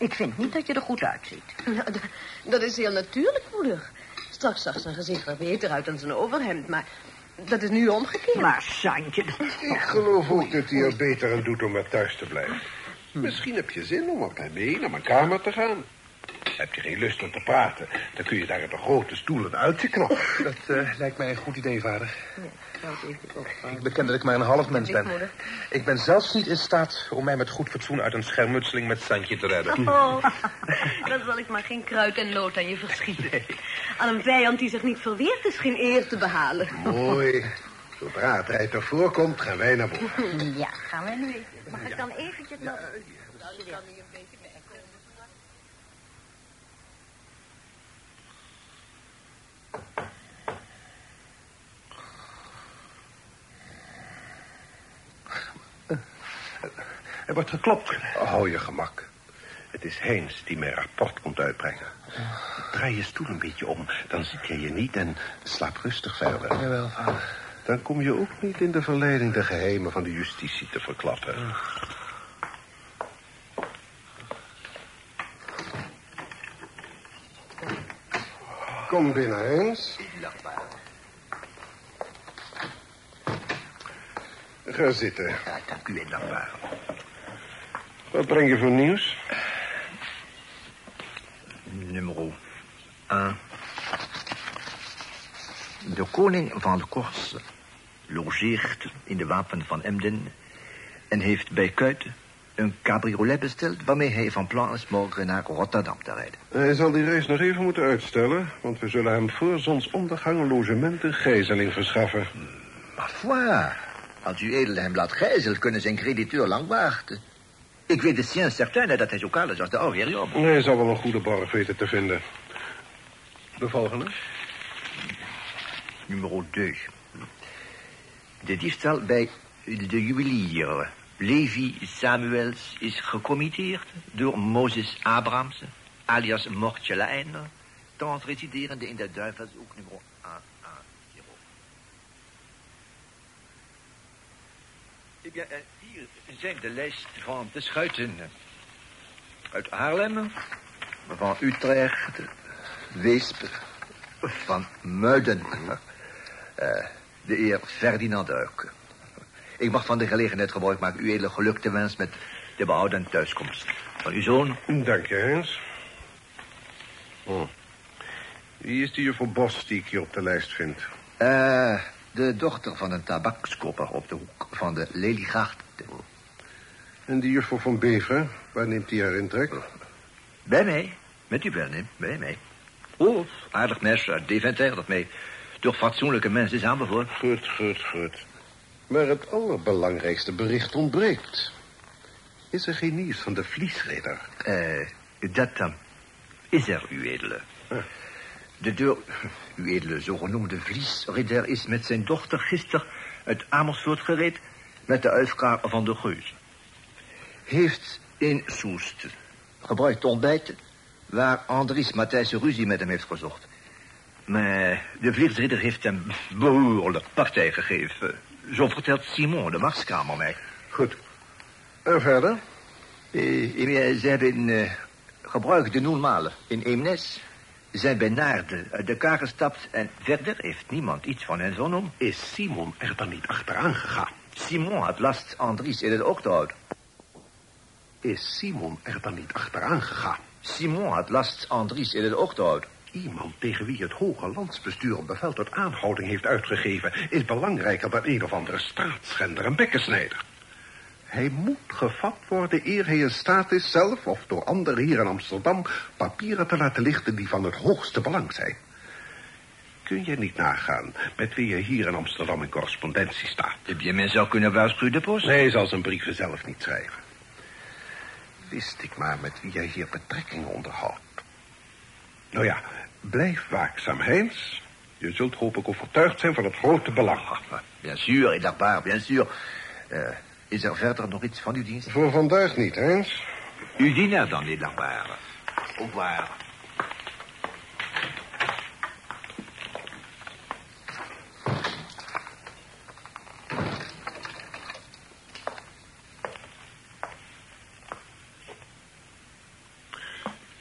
Ik vind niet dat je er goed uitziet. Nou, dat is heel natuurlijk, moeder. Straks zag zijn gezicht er beter uit dan zijn overhemd, maar dat is nu omgekeerd. Maar Santje, Ik geloof ook dat hij er beter aan doet om maar thuis te blijven. Misschien heb je zin om op mij mee naar mijn kamer te gaan. Heb je geen lust om te praten, dan kun je daar op een grote stoel een uitje knappen. Dat eh, lijkt mij een goed idee, vader. Nou, dat is ook waar. Ik beken dat ik maar een half mens ben. moeder. Ik ben zelfs niet in staat om mij met goed fatsoen uit een schermutseling met Santje te redden. Oh, dan zal ik maar geen kruid en lood aan je verschieten. Aan een vijand die zich niet verweert is geen eer te behalen. Mooi. Zodra het rijt ervoor komt, gaan wij naar boven. Ja, gaan we nu even. Mag ik dan eventjes nog... Er wordt geklopt. Hou je gemak. Het is Heens die mijn rapport komt uitbrengen. Draai je stoel een beetje om, dan ziet hij je niet en slaap rustig verder. Jawel, vader. Dan kom je ook niet in de verleiding de geheimen van de justitie te verklappen. Kom binnen, Heens. Ga zitten. Ja, dank u, dankbaar. Wat breng je voor nieuws? Nummer 1. De koning van de Corse logeert in de wapen van Emden... en heeft bij Kuiten een cabriolet besteld... waarmee hij van plan is morgen naar Rotterdam te rijden. Hij zal die reis nog even moeten uitstellen... want we zullen hem voor zonsondergang een logement verschaffen. Ma foi, als u edel hem laat gijzelen... kunnen zijn crediteur lang wachten. Ik weet de sien certain dat hij zo kaal is als de oude Job. Hij zal wel een goede borg weten te vinden. De volgende? Nummer 2. De diefstal bij de juwelier Levi Samuels is gecommitteerd door Moses Abrams, alias Mortje Leijner, thans residerende in de Duivelshoek nummer 110. Eh bien, eh, hier zijn de lijst van de schuiten. Uit Haarlem, van Utrecht, Weesp, van Muiden. Eh, de heer Ferdinand Duik. Ik mag van de gelegenheid gebruik maken u edele geluk te wensen met de behouden thuiskomst. Van uw zoon, Dank je, Hens. Oh. Wie is die juffrouw Bos die ik hier op de lijst vind? eh, de dochter van een tabakskopper op de hoek van de Leliegracht. En die juffrouw van Beveren, waar neemt hij haar intrek? Bij mij, met uw welneem, bij mij. Oh, aardig meisje uit Deventer dat mij door fatsoenlijke mensen is aanbevolen. Goed, goed, goed. Maar het allerbelangrijkste bericht ontbreekt. Is er geen nieuws van de vliesridder? Eh, dat dan is er, uw edele. De deur, uw edele zogenoemde vliesridder is met zijn dochter gisteren uit Amersfoort gereed met de uitkaar van de geus. Heeft in Soest gebruikt te ontbijten waar Andries Matthijs ruzie met hem heeft gezocht. Maar de vliesridder heeft hem behoorlijk partij gegeven. Zo vertelt Simon, de marskamer mij. Goed. En verder? Eh, eh, ze hebben eh, gebruikt de Noelmalen in Eemnes. Zijn bij Naarden uit de kar gestapt en verder heeft niemand iets van hen vernomen. Is Simon er dan niet achteraan gegaan? Simon had last Andries in het oog te houden. Is Simon er dan niet achteraan gegaan? Simon had last Andries in het oog te houden. Iemand tegen wie het hoge landsbestuur een bevel tot aanhouding heeft uitgegeven... is belangrijker dan een of andere straatschender en bekkensnijder. Hij moet gevat worden eer hij in staat is zelf of door anderen hier in Amsterdam... papieren te laten lichten die van het hoogste belang zijn. Kun je niet nagaan met wie je hier in Amsterdam in correspondentie staat? Heb je men zou kunnen waarschuwen de post? Hij zal zijn brieven zelf niet schrijven. Wist ik maar met wie jij hier betrekkingen onderhoudt. Nou ja, blijf waakzaam, Heins. Je zult hoop ik overtuigd zijn van het grote belang. Bien sûr, et d'abord, bien sûr. Is er verder nog iets van uw dienst? Voor vandaag niet, Heins. Uw dienaar dan, niet dankbaar. Au revoir.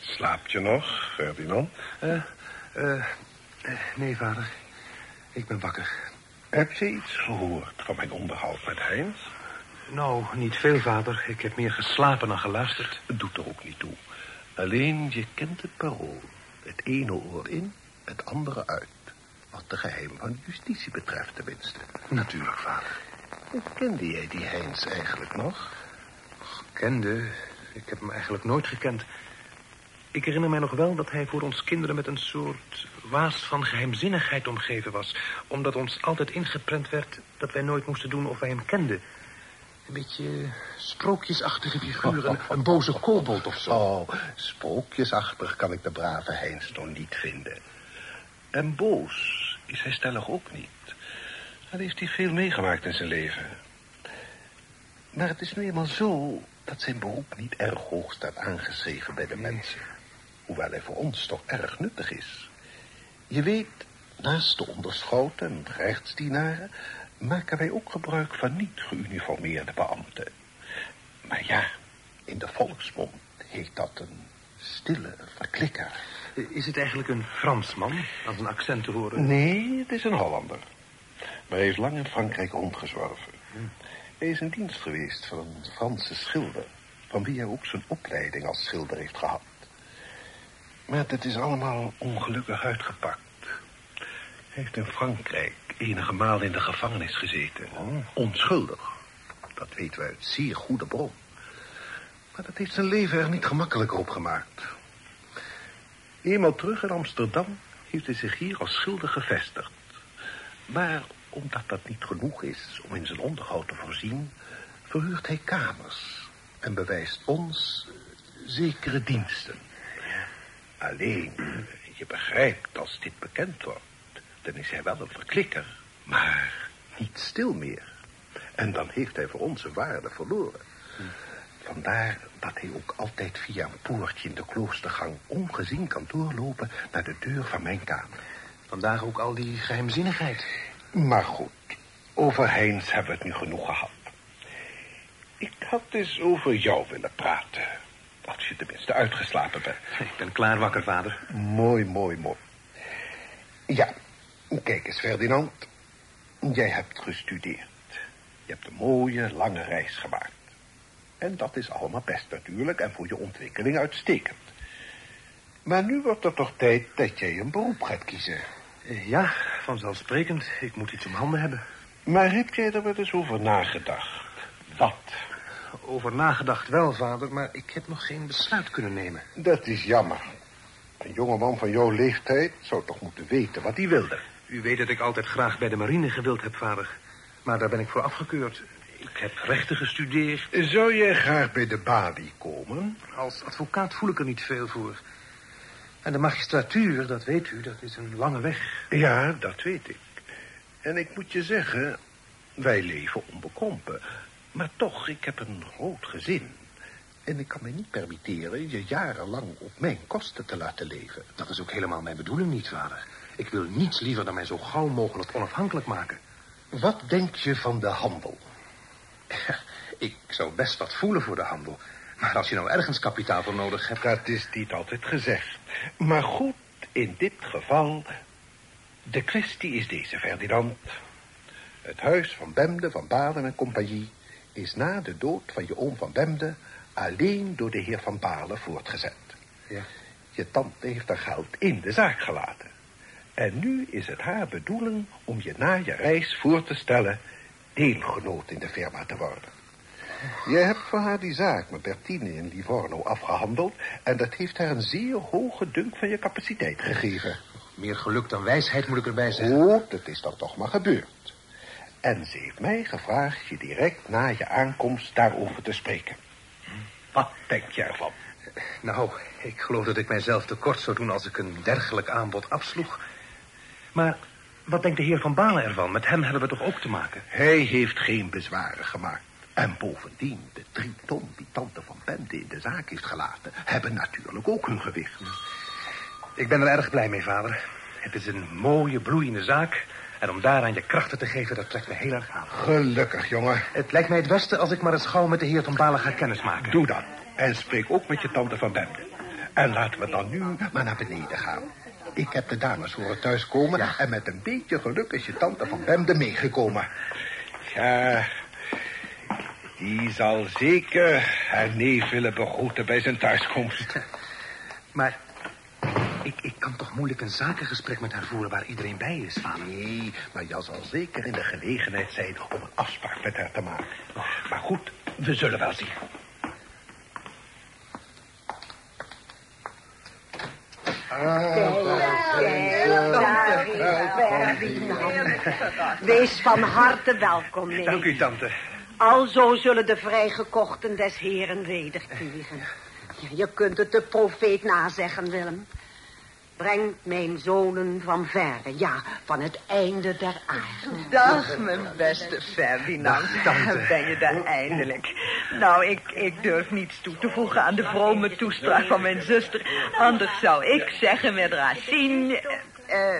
Slaap je nog, Ferdinand? Eh, eh, eh, nee, vader. Ik ben wakker. Heb je iets gehoord van mijn onderhoud met Heinz? Nou, niet veel, vader. Ik heb meer geslapen dan geluisterd. Het doet er ook niet toe. Alleen je kent het parool. Het ene oor in, het andere uit. Wat de geheim van justitie betreft tenminste. Natuurlijk, vader. Kende jij die Heinz eigenlijk nog? Kende? Ik heb hem eigenlijk nooit gekend. Ik herinner mij nog wel dat hij voor ons kinderen met een soort waas van geheimzinnigheid omgeven was. Omdat ons altijd ingeprent werd dat wij nooit moesten doen of wij hem kenden. Een beetje sprookjesachtige figuren, een, een boze kobold of zo. Oh, sprookjesachtig kan ik de brave Heinz nog niet vinden. En boos is hij stellig ook niet. Dan heeft hij veel meegemaakt in zijn leven. Maar het is nu eenmaal zo dat zijn beroep niet erg hoog staat aangeschreven bij de mensen. Hoewel hij voor ons toch erg nuttig is. Je weet, naast de onderschouten en rechtsdienaren... maken wij ook gebruik van niet geuniformeerde beambten. Maar ja, in de volksmond heet dat een stille verklikker. Is het eigenlijk een Fransman, als een accent te horen? Nee, het is een Hollander. Maar hij heeft lang in Frankrijk rondgezworven. Hij is in dienst geweest van een Franse schilder... van wie hij ook zijn opleiding als schilder heeft gehad. Maar het is allemaal ongelukkig uitgepakt. Hij heeft in Frankrijk enige malen in de gevangenis gezeten. Onschuldig. Dat weten we uit zeer goede bron. Maar dat heeft zijn leven er niet gemakkelijker op gemaakt. Eenmaal terug in Amsterdam heeft hij zich hier als schilder gevestigd. Maar omdat dat niet genoeg is om in zijn onderhoud te voorzien... verhuurt hij kamers en bewijst ons zekere diensten. Alleen, je begrijpt, als dit bekend wordt... dan is hij wel een verklikker, maar niet stil meer. En dan heeft hij voor onze waarde verloren. Vandaar dat hij ook altijd via een poortje in de kloostergang... ongezien kan doorlopen naar de deur van mijn kamer. Vandaag ook al die geheimzinnigheid. Maar goed, over Heinz hebben we het nu genoeg gehad. Ik had eens over jou willen praten. Als je tenminste uitgeslapen bent. Ik ben klaar wakker, vader. Mooi, mooi, mooi. Ja, kijk eens, Ferdinand. Jij hebt gestudeerd. Je hebt een mooie, lange reis gemaakt. En dat is allemaal best natuurlijk en voor je ontwikkeling uitstekend. Maar nu wordt het toch tijd dat jij een beroep gaat kiezen. Eh, Ja, vanzelfsprekend. Ik moet iets om handen hebben. Maar heb jij er wel eens over nagedacht? Wat? Over nagedacht wel, vader, maar ik heb nog geen besluit kunnen nemen. Dat is jammer. Een jongeman van jouw leeftijd zou toch moeten weten wat hij wilde. U weet dat ik altijd graag bij de marine gewild heb, vader. Maar daar ben ik voor afgekeurd. Ik heb rechten gestudeerd. Zou jij graag bij de balie komen? Als advocaat voel ik er niet veel voor. En de magistratuur, dat weet u, dat is een lange weg. Ja, dat weet ik. En ik moet je zeggen, wij leven onbekrompen. Maar toch, ik heb een groot gezin. En ik kan me niet permitteren je jarenlang op mijn kosten te laten leven. Dat is ook helemaal mijn bedoeling niet, vader. Ik wil niets liever dan mij zo gauw mogelijk onafhankelijk maken. Wat denk je van de handel? Ik zou best wat voelen voor de handel. Maar als je nou ergens kapitaal voor nodig hebt... Dat is niet altijd gezegd. Maar goed, in dit geval... De kwestie is deze, Ferdinand. Het huis van Bemde, van Balen en compagnie... is na de dood van je oom van Bemde... alleen door de heer van Balen voortgezet. Ja. Je tante heeft haar geld in de zaak gelaten. En nu is het haar bedoeling om je na je reis voor te stellen... deelgenoot in de firma te worden. Jij hebt voor haar die zaak met Bertine in Livorno afgehandeld... en dat heeft haar een zeer hoge dunk van je capaciteit gegeven. Meer geluk dan wijsheid moet ik erbij zeggen. Oh, dat is dan toch maar gebeurd. En ze heeft mij gevraagd je direct na je aankomst daarover te spreken. Wat denk je ervan? Nou, ik geloof dat ik mijzelf tekort zou doen als ik een dergelijk aanbod afsloeg. Maar wat denkt de heer Van Balen ervan? Met hem hebben we toch ook te maken? Hij heeft geen bezwaren gemaakt. En bovendien, de drie ton die tante van Bende in de zaak heeft gelaten... hebben natuurlijk ook hun gewicht. Ik ben er erg blij mee, vader. Het is een mooie, bloeiende zaak. En om daaraan je krachten te geven, dat trekt me heel erg aan. Gelukkig, jongen. Het lijkt mij het beste als ik maar eens gauw met de heer Van Balen ga kennismaken. Doe dat. En spreek ook met je tante van Bende. En laten we dan nu maar naar beneden gaan. Ik heb de dames horen thuiskomen... en met een beetje geluk is je tante van Bemde meegekomen. Ja, die zal zeker haar neef willen begroeten bij zijn thuiskomst. Maar ik, ik kan toch moeilijk een zakengesprek met haar voeren waar iedereen bij is, vader? Nee, maar Jan zal zeker in de gelegenheid zijn om een afspraak met haar te maken. Maar goed, we zullen wel zien. Wees van harte welkom, nee. Dank u, tante. Alzo zullen de vrijgekochten des heren wederkeren. Ja, je kunt het de profeet nazeggen, Willem. Breng mijn zonen van verre, ja, van het einde der aarde. Dag, mijn beste Ferdinand. Dag, tante. Ben je daar eindelijk? Nou, ik, ik durf niets toe te voegen aan de vrome toespraak van mijn zuster. Anders zou ik zeggen met Racine... eh,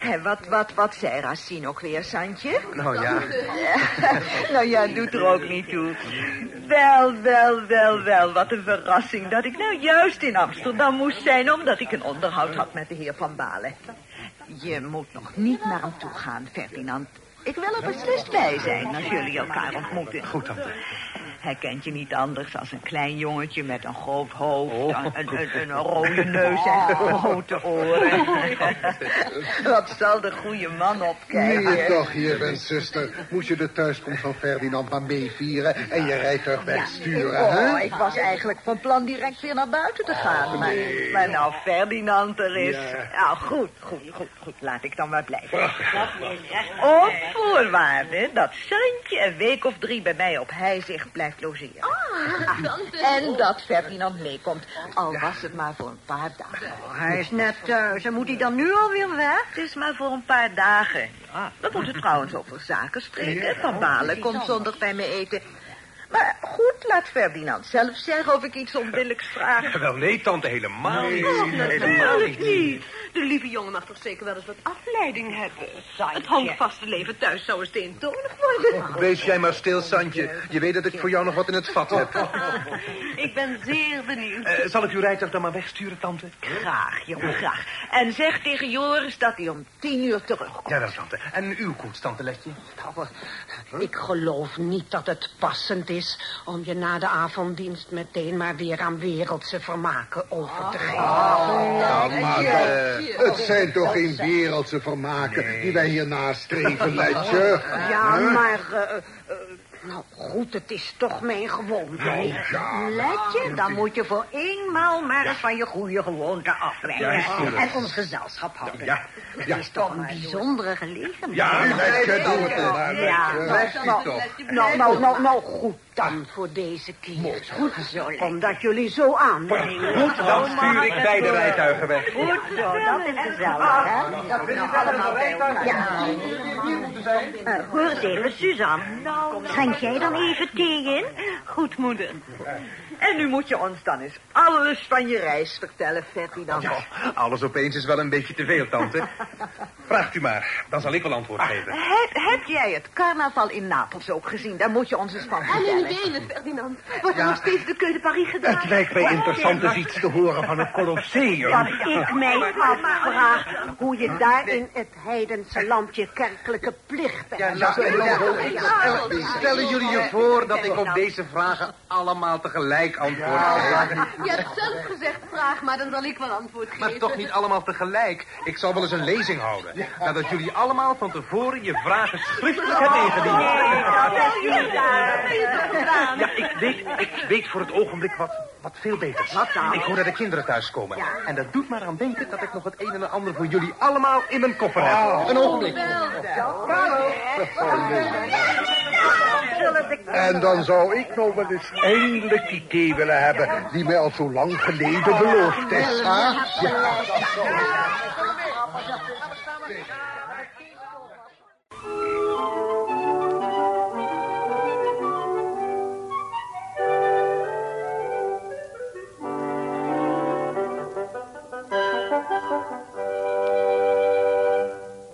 eh, wat, wat, wat zei Racine ook weer, Santje? Nou ja, nou ja, doet er ook niet toe. Wel, wel, wel, wel, wat een verrassing dat ik nou juist in Amsterdam moest zijn... omdat ik een onderhoud had met de heer Van Balen. Je moet nog niet naar hem toe gaan, Ferdinand. Ik wil er beslist bij zijn als jullie elkaar ontmoeten. goed, tante. Hij kent je niet anders als een klein jongetje met een groot hoofd, Oh. een, een, een, een rode neus en grote oren. Wat zal de goede man opkijken? je toch hier bent, zuster, moest je de thuiskomst van Ferdinand maar meevieren en je rijtuig wegsturen, hè? Oh, ik was eigenlijk van plan direct weer naar buiten te gaan. Maar, maar nou Ferdinand er is... Ja. Nou, goed, goed, goed, goed. Laat ik dan maar blijven. Op voorwaarde dat Santje een week of drie bij mij op heizicht blijft logeren. En dat Ferdinand meekomt. Al was het maar voor een paar dagen. Hij is net thuis. En moet hij dan nu alweer weg? Het is maar voor een paar dagen. We moeten trouwens over zaken spreken. Van Balen komt zondag bij me eten. Maar goed, laat Ferdinand zelf zeggen of ik iets onbillijks vraag. Wel, nee, tante, helemaal niet. Natuurlijk niet. De lieve jongen mag toch zeker wel eens wat afleiding hebben. Het handvaste leven thuis zou eens eentonig worden. Wees jij maar stil, Santje. Je weet dat ik voor jou nog wat in het vat heb. Ik ben zeer benieuwd. Eh, zal ik uw rijtuig dan maar wegsturen, tante? Graag, jongen, graag. En zeg tegen Joris dat hij om tien uur terugkomt. Ja, wel, tante. En uw koets, tante Letje? Nou, Ik geloof niet dat het passend is om je na de avonddienst meteen maar weer aan wereldse vermaken over te geven. Ja, maar eh, het zijn toch geen wereldse vermaken die wij hier nastreven, Letje? Ja, maar... eh, eh, nou goed, het is toch mijn gewoonte. niet? Let je, dan moet je voor eenmaal maar eens van je goede gewoonte afwijken. en ons gezelschap houden. Ja, Het is toch een bijzondere gelegenheid. ja, Letje, doe het dan Ja, Letje. Nou, toch. Nou, nou, nou, nou, goed dan voor deze keer. Goed zo, omdat jullie zo aannemen. Goed, dan stuur ik beide rijtuigen weg. Goed zo, dat is gezellig, hè? Dat we nou allemaal bij elkaar Ja. Eh, hoor eens even, Suzanne. Schenk jij dan even thee in? Goed, moeder. En nu moet je ons dan eens alles van je reis vertellen, Ferdinand. Ja, alles opeens is wel een beetje te veel, tante. Vraagt u maar, dan zal ik wel antwoord geven. Heb, heb jij het carnaval in Napels ook gezien? Daar moet je ons eens van in vertellen. Wenen, Ferdinand. Wordt er nog steeds de Keu de Paris gedaan? Het lijkt mij interessant eens iets te horen van het Colosseum. Dat ik mij afvraag hoe je daar in het heidense land je kerkelijke plichten Ja, ja, stellen, stellen jullie je voor dat ik op deze vragen allemaal tegelijk antwoord geef? Je hebt zelf gezegd, vraag maar, dan zal ik wel antwoord geven. Maar toch niet allemaal tegelijk. Ik zal wel eens een lezing houden. Nadat jullie allemaal van tevoren je vragen schriftelijk hebben ingediend. dat is niet Ja, ik weet, ik weet voor het ogenblik wat, wat veel beters. Ik hoor dat de kinderen thuiskomen. En dat doet maar aan denken dat ik nog het een en ander voor jullie allemaal in mijn koffer heb. Een ogenblik. En dan zou ik nog wel eens eindelijk die thee willen hebben... die mij al zo lang geleden beloofd is, hè? Ja.